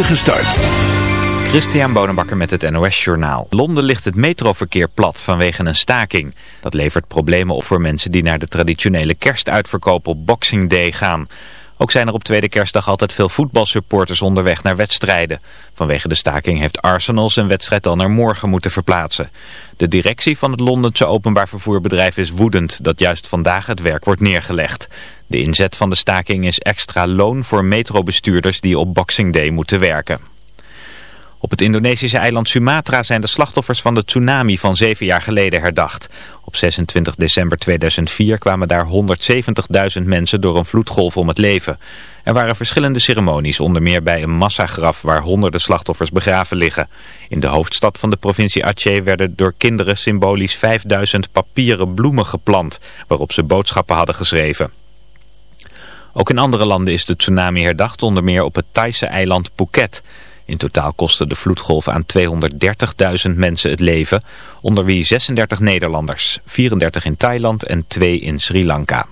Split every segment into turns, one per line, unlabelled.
spoedige start.
Christian Bonenbakker met het NOS Journaal. Londen ligt het metroverkeer plat vanwege een staking. Dat levert problemen op voor mensen die naar de traditionele kerstuitverkoop op Boxing Day gaan. Ook zijn er op tweede kerstdag altijd veel voetbalsupporters onderweg naar wedstrijden. Vanwege de staking heeft Arsenal zijn wedstrijd al naar morgen moeten verplaatsen. De directie van het Londense openbaar vervoerbedrijf is woedend dat juist vandaag het werk wordt neergelegd. De inzet van de staking is extra loon voor metrobestuurders die op Boxing Day moeten werken. Op het Indonesische eiland Sumatra zijn de slachtoffers van de tsunami van zeven jaar geleden herdacht. Op 26 december 2004 kwamen daar 170.000 mensen door een vloedgolf om het leven. Er waren verschillende ceremonies, onder meer bij een massagraf waar honderden slachtoffers begraven liggen. In de hoofdstad van de provincie Aceh werden door kinderen symbolisch 5000 papieren bloemen geplant, waarop ze boodschappen hadden geschreven. Ook in andere landen is de tsunami herdacht, onder meer op het Thaise eiland Phuket. In totaal kostte de vloedgolf aan 230.000 mensen het leven, onder wie 36 Nederlanders, 34 in Thailand en 2 in Sri Lanka.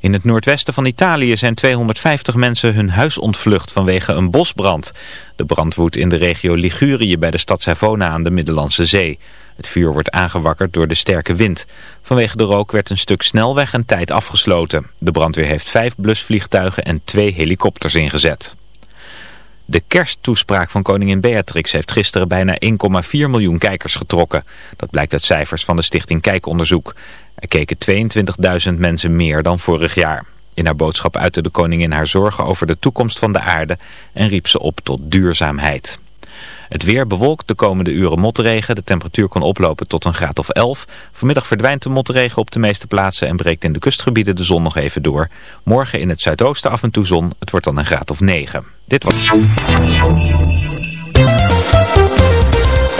In het noordwesten van Italië zijn 250 mensen hun huis ontvlucht vanwege een bosbrand. De brand woedt in de regio Ligurië bij de stad Savona aan de Middellandse Zee. Het vuur wordt aangewakkerd door de sterke wind. Vanwege de rook werd een stuk snelweg en tijd afgesloten. De brandweer heeft vijf blusvliegtuigen en twee helikopters ingezet. De kersttoespraak van koningin Beatrix heeft gisteren bijna 1,4 miljoen kijkers getrokken. Dat blijkt uit cijfers van de stichting Kijkonderzoek. Er keken 22.000 mensen meer dan vorig jaar. In haar boodschap uitte de koningin haar zorgen over de toekomst van de aarde en riep ze op tot duurzaamheid. Het weer bewolkt de komende uren motregen. De temperatuur kan oplopen tot een graad of 11. Vanmiddag verdwijnt de motregen op de meeste plaatsen en breekt in de kustgebieden de zon nog even door. Morgen in het zuidoosten af en toe zon. Het wordt dan een graad of 9. Dit was...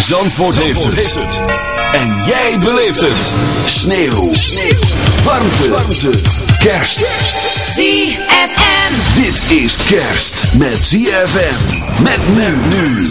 Zandvoort, heeft, het. En jij beleeft het. Sneeuw. Sneeuw. Warmte. Warmte. Kerst.
ZFM.
Dit is kerst met ZFM. Met men nu.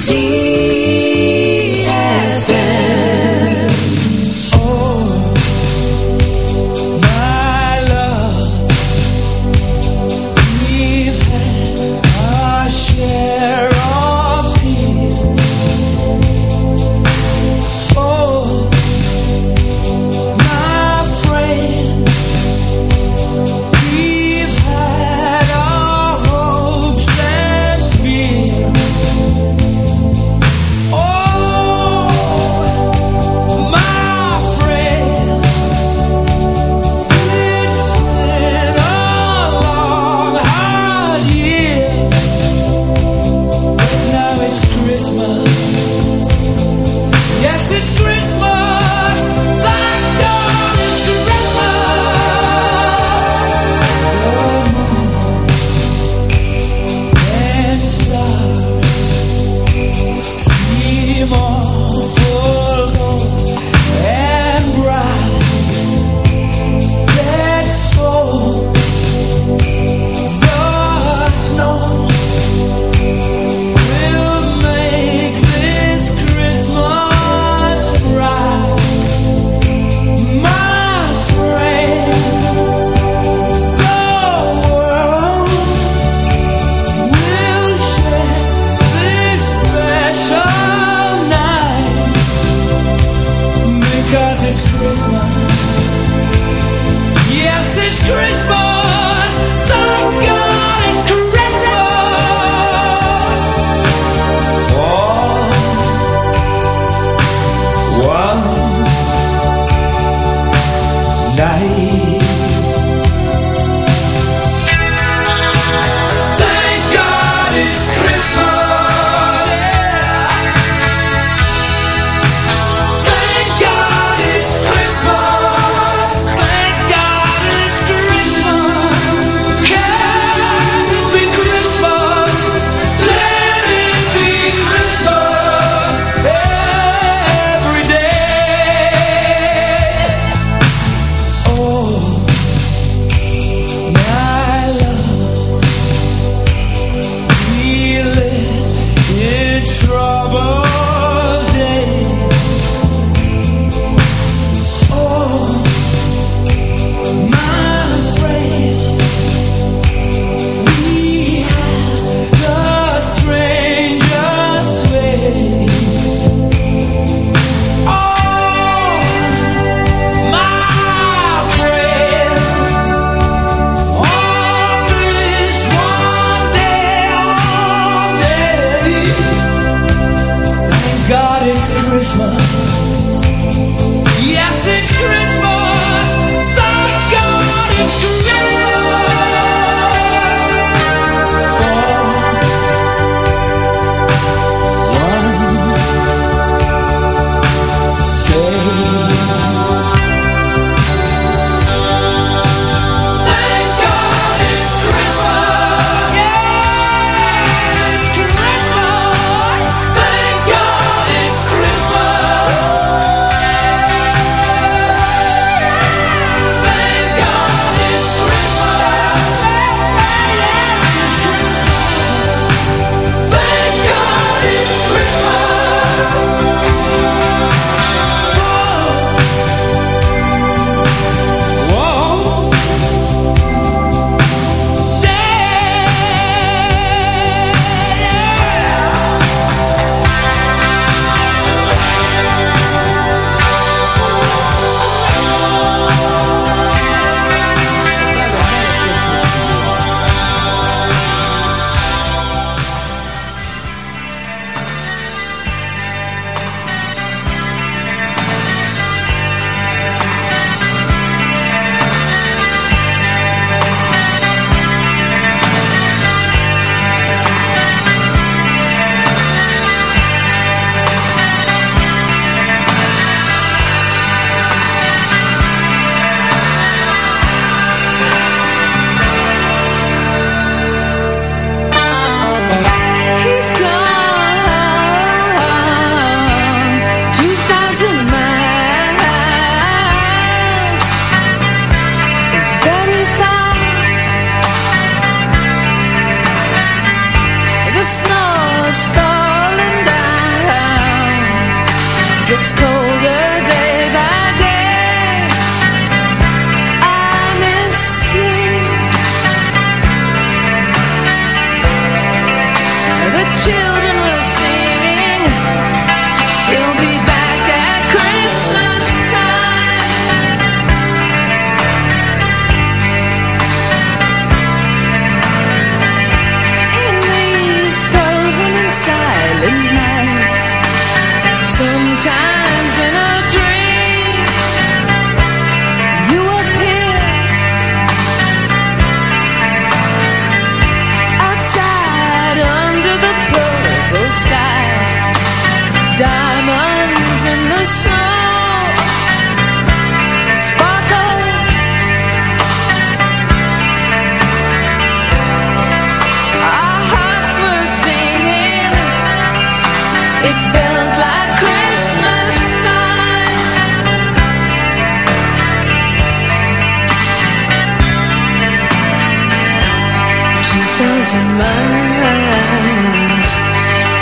hearts and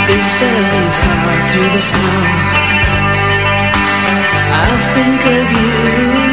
is very far through the snow. I think of you.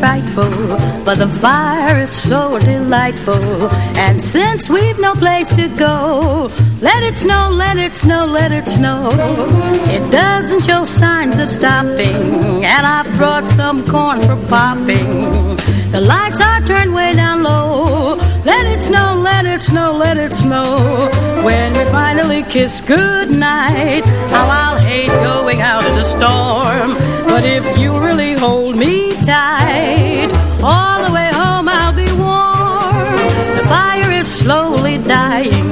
frightful, but the fire is so delightful. And since we've no place to go, let it snow, let it snow, let it snow. It doesn't show signs of stopping, and I've brought some corn for popping. The lights are turned way down low let it snow, let it snow, let it snow. When we finally kiss goodnight, how I'll hate going out in the storm. But if you really hold me tight, all the way home I'll be warm. The fire is slowly dying,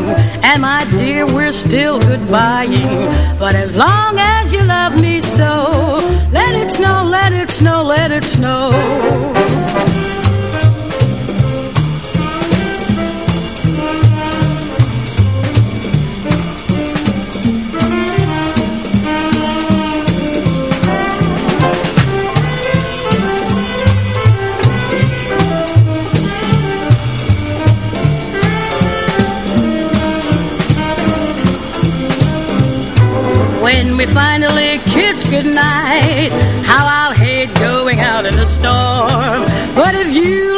and my dear, we're still goodbying. But as long as you love me so, let it snow, let it snow, let it snow. We finally kiss goodnight, how I'll hate going out in the storm. But if you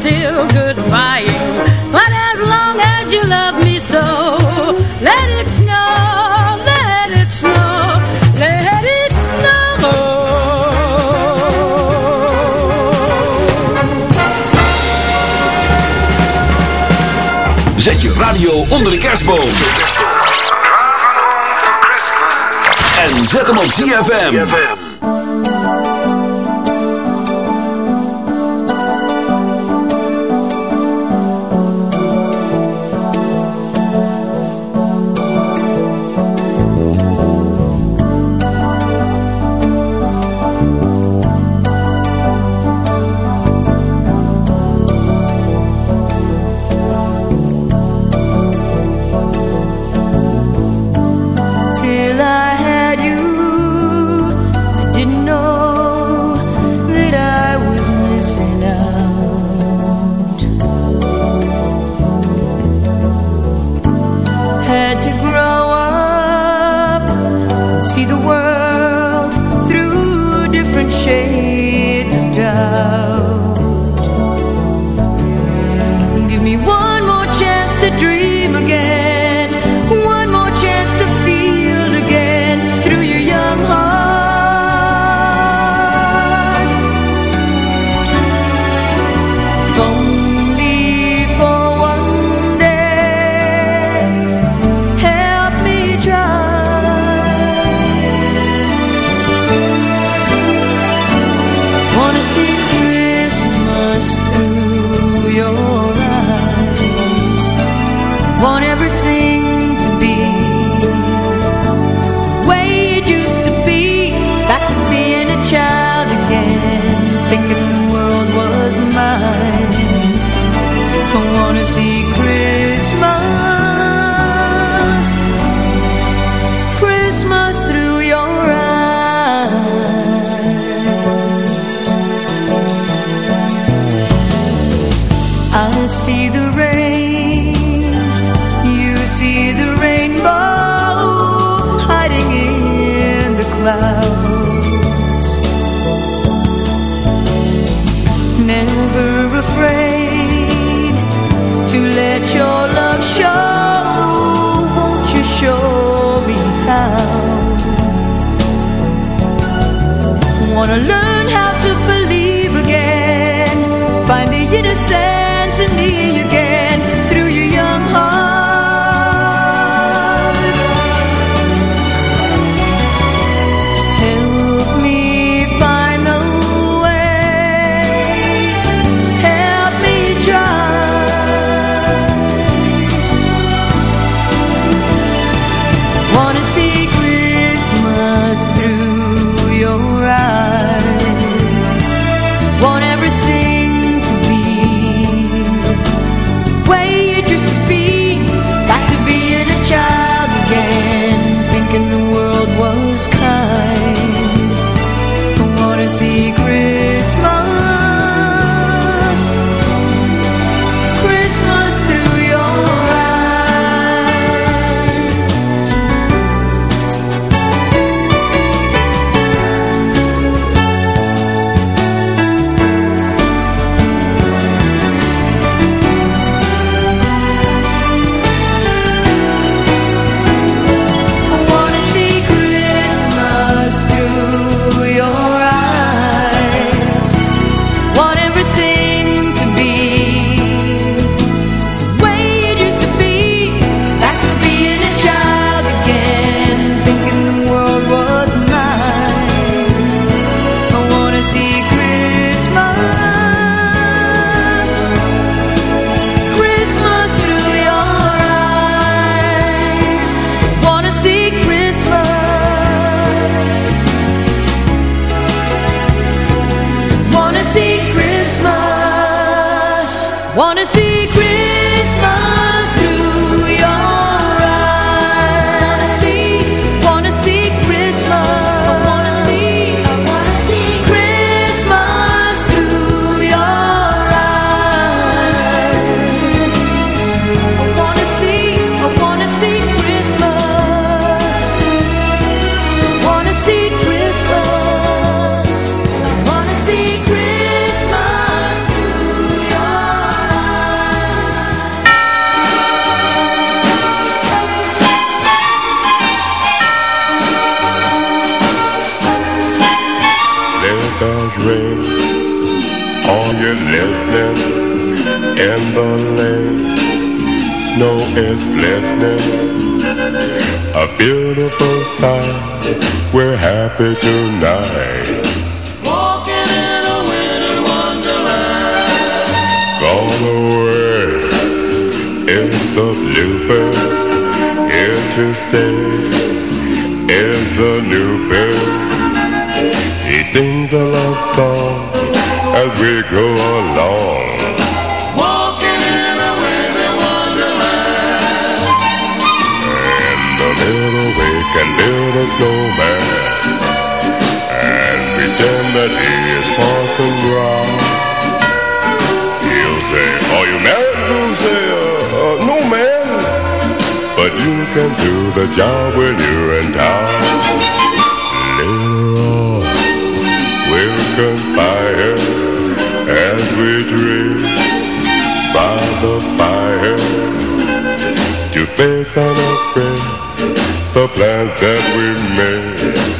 still goodbying. But as long as you love me so, let it snow, let it snow, let it snow.
Zet je radio onder de kerstboom. En zet hem op ZFM.
Ring. Are you listening? In the lane, snow is glistening. A beautiful sight. We're happy tonight.
Walking in a winter wonderland.
Gone away is the bluebird. Here to stay is a new bird. Sings a love song as we go along.
Walking in a winter wonderland.
In the middle we can build a snowman and pretend that he is Parson Brown. He'll say, are you married? We'll say, uh, uh, no man. But you can do the job when you're in town. Conspire as we dream by the fire to face unafraid the plans that we made.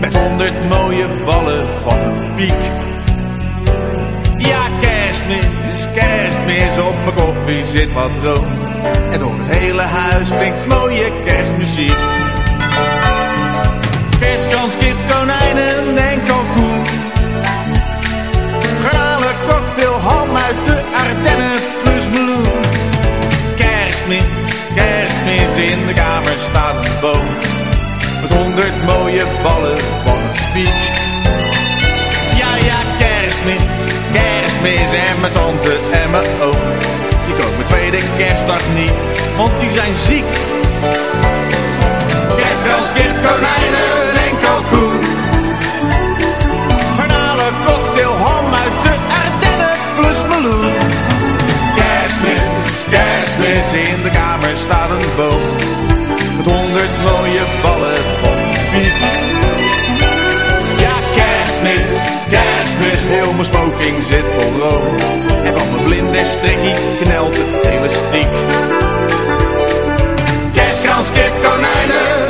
Met honderd mooie ballen van een piek. Ja, kerstmis, kerstmis, op mijn koffie zit wat room. En door het hele huis klinkt mooie kerstmuziek. Kerstkans, kip, konijnen en kalkoen. Garnalen, cocktail, ham uit de Ardennen plus meloen. Kerstmis, kerstmis, in de kamer staat mooie ballen van een piek. Ja, ja, kerstmis, kerstmis en mijn tante en mijn oom. Die komen tweede kerstdag niet, want die zijn ziek. Kerstkans, kip, konijnen en kalkoen. Garnalen, cocktail, ham uit de Ardennen plus meloen. Kerstmis, kerstmis, in de kamer staat een boom. Kerstmis, heel mijn smoking zit vol room. En van mijn vlinderstrikkie knelt het elastiek. Kerstkans, kip, konijnen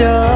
show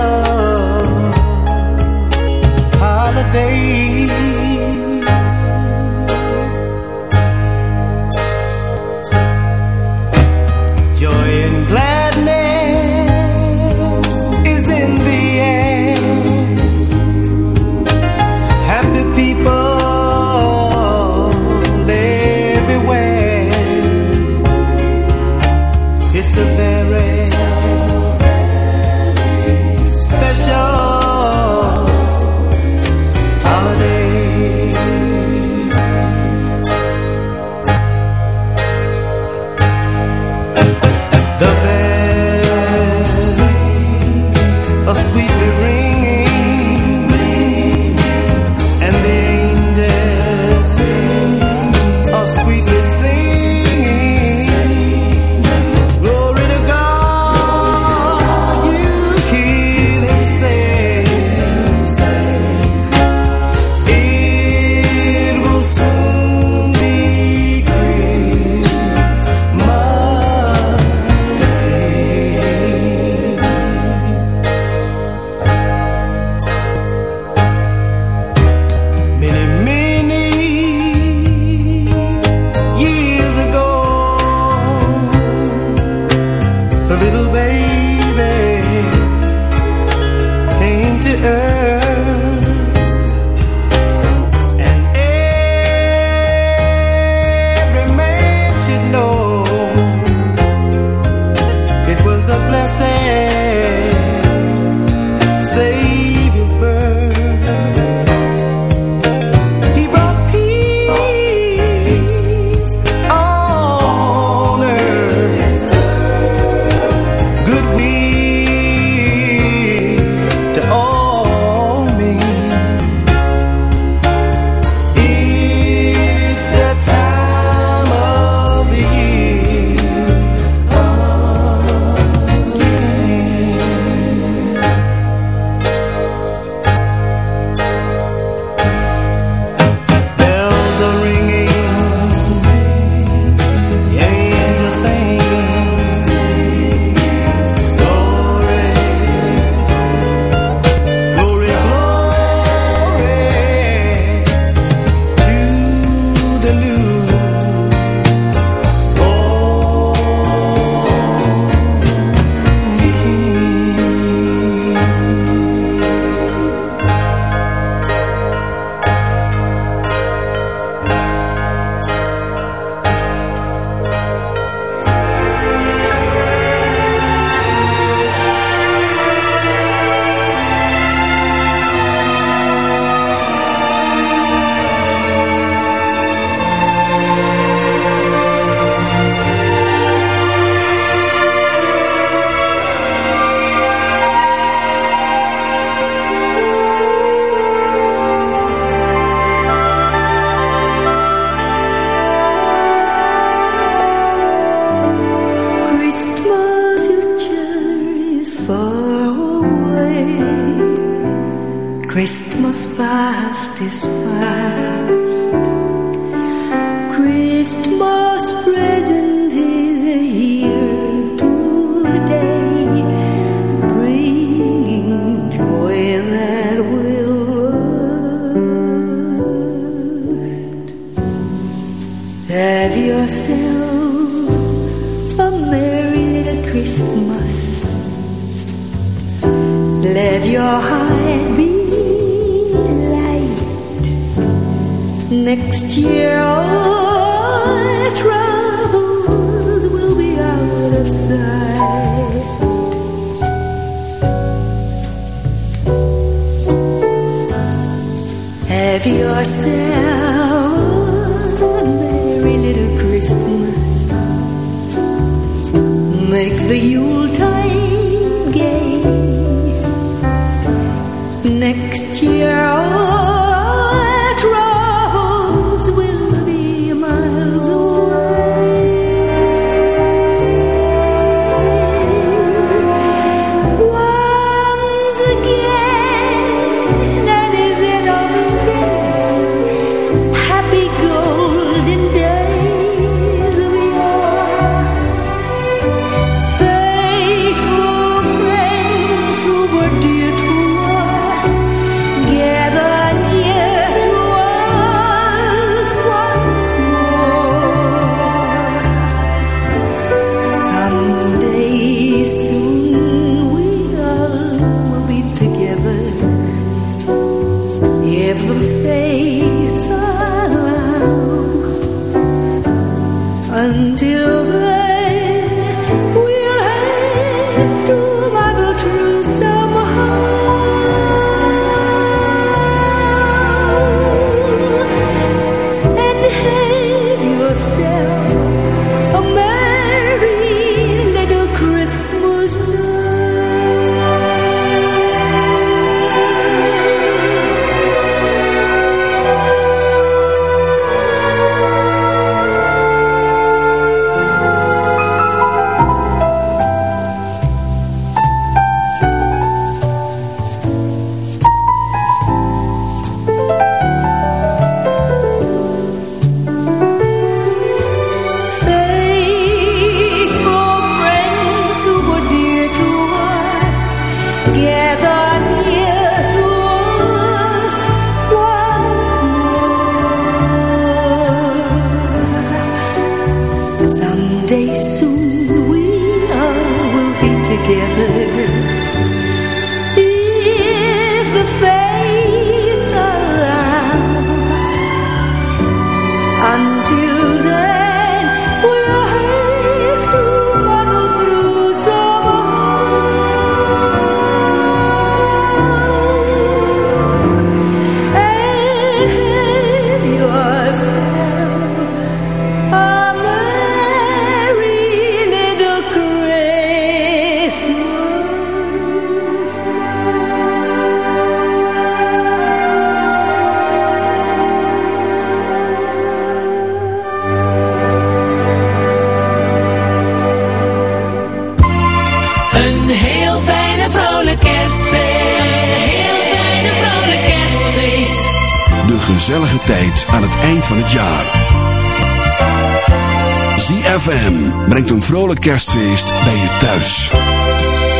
thuis.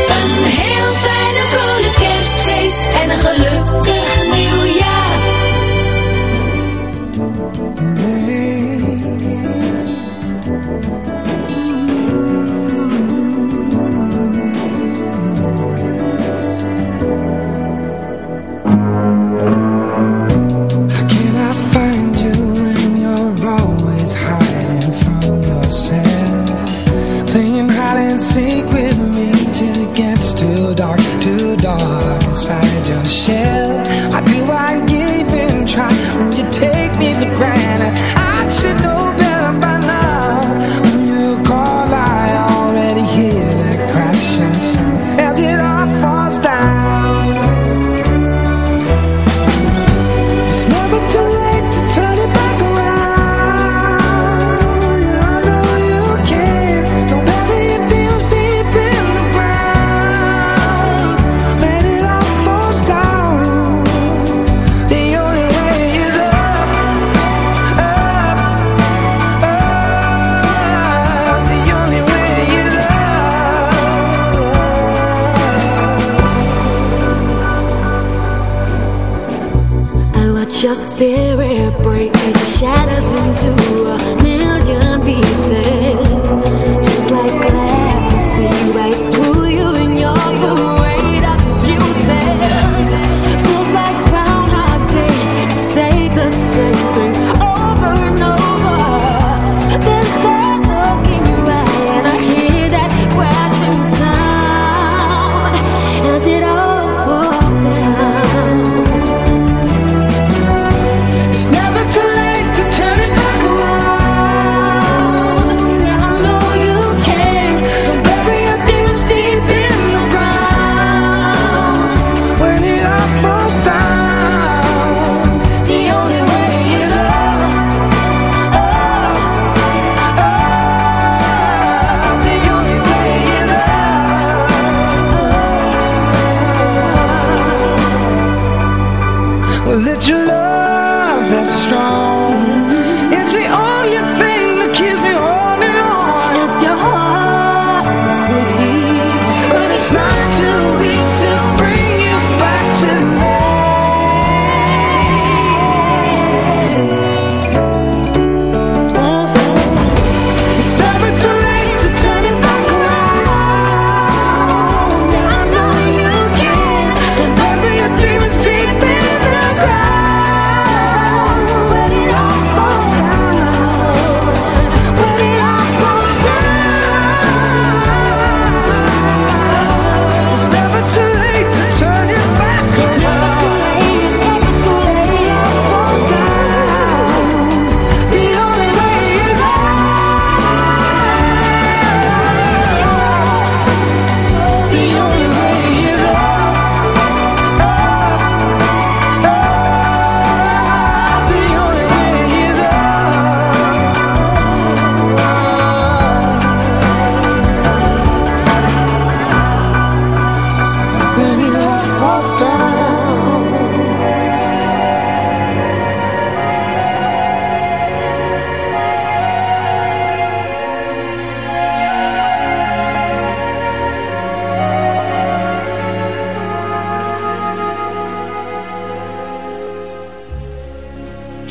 Een heel fijne vrolijk kerstfeest en een gelukkig
shell. Why do I give and try. When you take me for granted I should know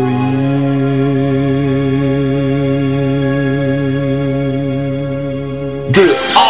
De